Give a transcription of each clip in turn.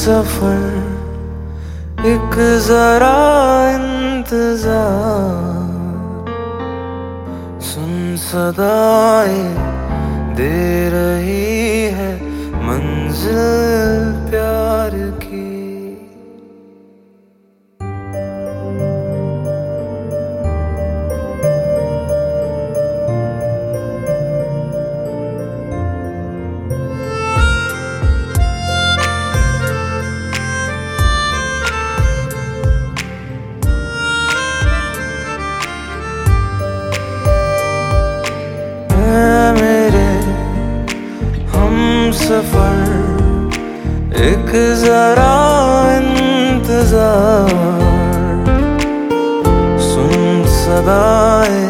सफ़र एक जरा इंतज़ार। सुन सदाए दे रही है मंजिल प्यार। सफ़र एक जरा इंतज़ार। सुन सदाए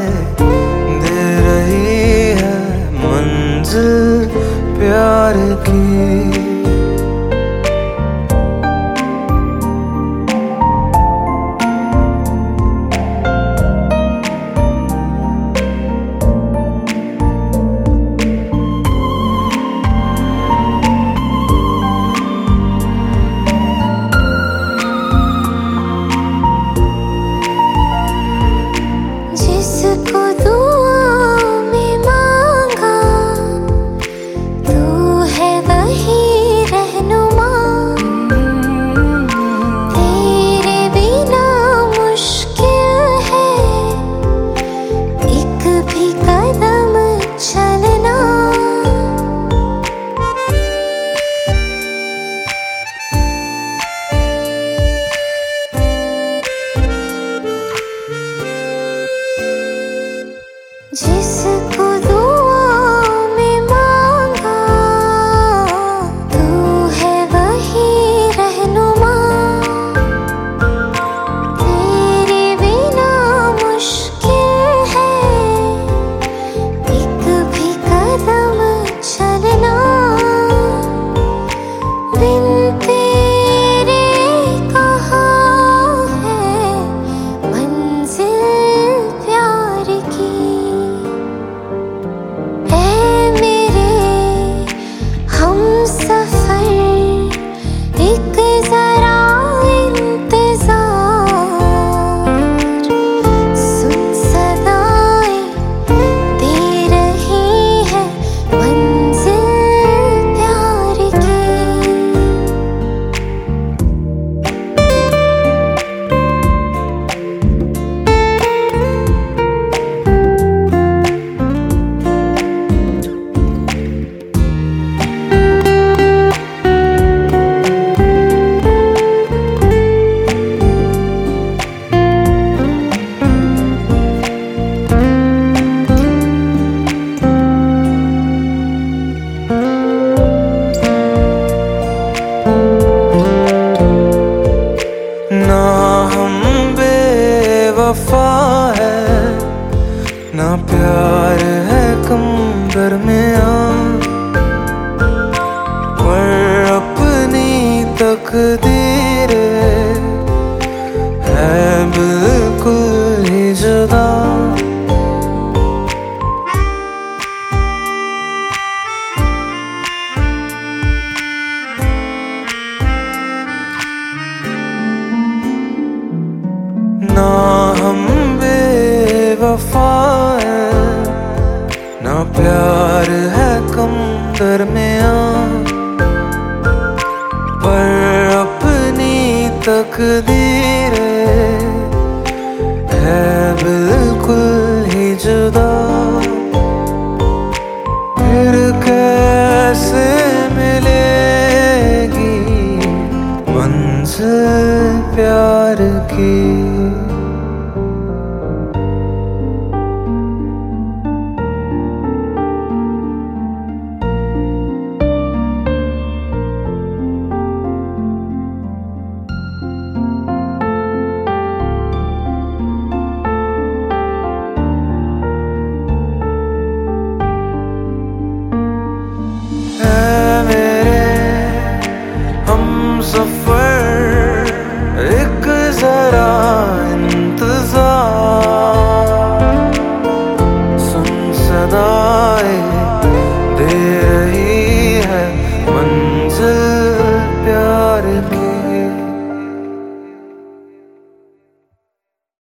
तकदीर है बिल्कुल ही जुदा। ना हम बेवफा है ना प्यार है कम तकदीरें है बिल्कुल ही जुदा फिर कैसे मिलेगी मंजिल boy.